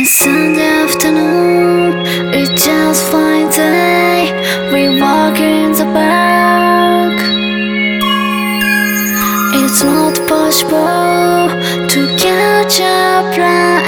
It's Sunday afternoon, it's just fine day. We walk in the park. It's not possible to catch a plane.